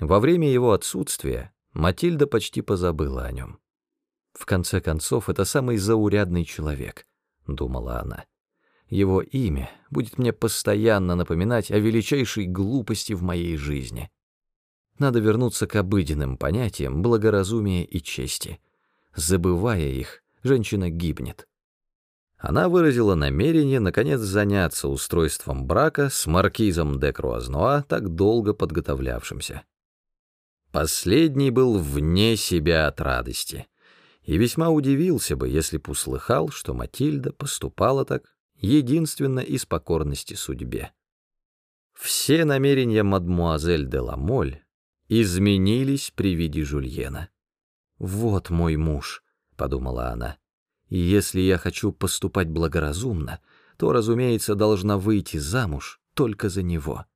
Во время его отсутствия Матильда почти позабыла о нем. «В конце концов, это самый заурядный человек», — думала она. «Его имя будет мне постоянно напоминать о величайшей глупости в моей жизни. Надо вернуться к обыденным понятиям благоразумия и чести. Забывая их, женщина гибнет». Она выразила намерение, наконец, заняться устройством брака с маркизом де Круазнуа, так долго подготовлявшимся. Последний был вне себя от радости, и весьма удивился бы, если б услыхал, что Матильда поступала так единственно из покорности судьбе. Все намерения мадмуазель де Ламоль изменились при виде Жульена. «Вот мой муж», — подумала она, — «и если я хочу поступать благоразумно, то, разумеется, должна выйти замуж только за него».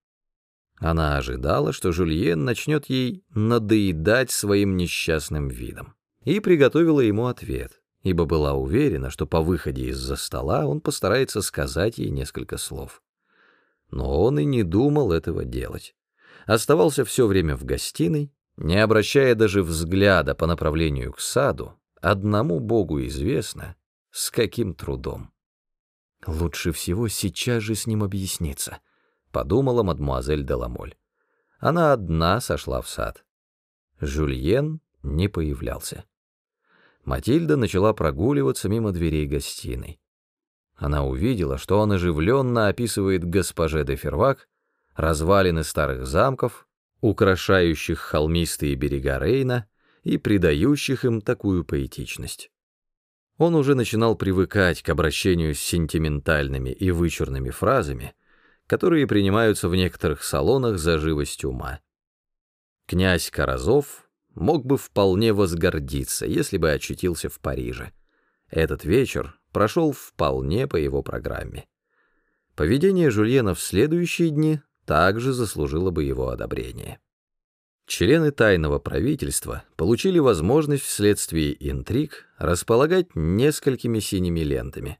Она ожидала, что Жульен начнет ей надоедать своим несчастным видом, и приготовила ему ответ, ибо была уверена, что по выходе из-за стола он постарается сказать ей несколько слов. Но он и не думал этого делать. Оставался все время в гостиной, не обращая даже взгляда по направлению к саду, одному Богу известно, с каким трудом. Лучше всего сейчас же с ним объясниться —— подумала мадмуазель Деламоль. Она одна сошла в сад. Жюльен не появлялся. Матильда начала прогуливаться мимо дверей гостиной. Она увидела, что он оживленно описывает госпоже де Фервак развалины старых замков, украшающих холмистые берега Рейна и придающих им такую поэтичность. Он уже начинал привыкать к обращению с сентиментальными и вычурными фразами, которые принимаются в некоторых салонах за живость ума. Князь Каразов мог бы вполне возгордиться, если бы очутился в Париже. Этот вечер прошел вполне по его программе. Поведение Жульена в следующие дни также заслужило бы его одобрение. Члены тайного правительства получили возможность вследствие интриг располагать несколькими синими лентами.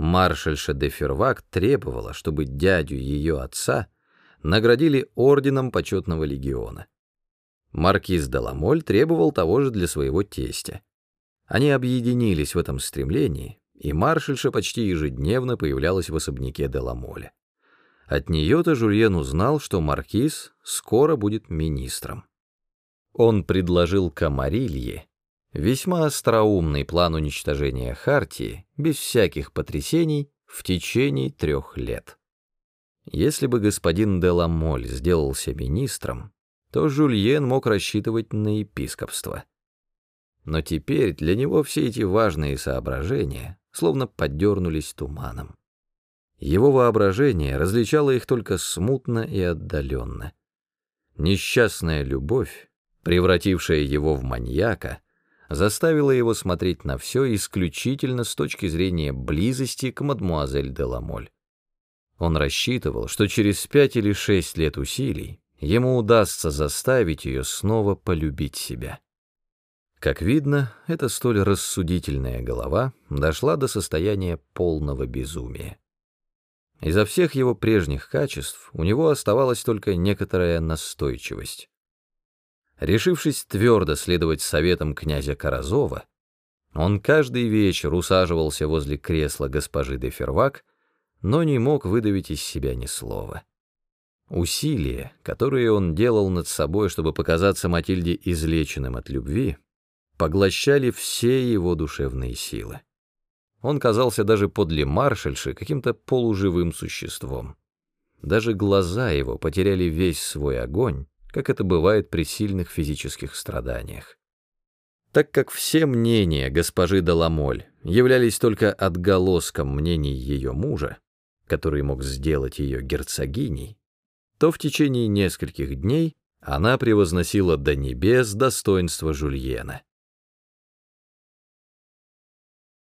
Маршальша де Фервак требовала, чтобы дядю ее отца наградили орденом почетного легиона. Маркиз де Ламоль требовал того же для своего тестя. Они объединились в этом стремлении, и маршальша почти ежедневно появлялась в особняке де Ламоля. От нее-то Жульен узнал, что маркиз скоро будет министром. Он предложил Камарилье Весьма остроумный план уничтожения Хартии, без всяких потрясений, в течение трех лет. Если бы господин де Ламоль сделался министром, то Жульен мог рассчитывать на епископство. Но теперь для него все эти важные соображения словно подернулись туманом. Его воображение различало их только смутно и отдаленно. Несчастная любовь, превратившая его в маньяка, заставила его смотреть на все исключительно с точки зрения близости к мадмуазель де Ламоль. Он рассчитывал, что через пять или шесть лет усилий ему удастся заставить ее снова полюбить себя. Как видно, эта столь рассудительная голова дошла до состояния полного безумия. Изо всех его прежних качеств у него оставалась только некоторая настойчивость. Решившись твердо следовать советам князя Каразова, он каждый вечер усаживался возле кресла госпожи де Фервак, но не мог выдавить из себя ни слова. Усилия, которые он делал над собой, чтобы показаться Матильде излеченным от любви, поглощали все его душевные силы. Он казался даже подле маршальши каким-то полуживым существом. Даже глаза его потеряли весь свой огонь, как это бывает при сильных физических страданиях. Так как все мнения госпожи Даламоль являлись только отголоском мнений ее мужа, который мог сделать ее герцогиней, то в течение нескольких дней она превозносила до небес достоинство Жульена.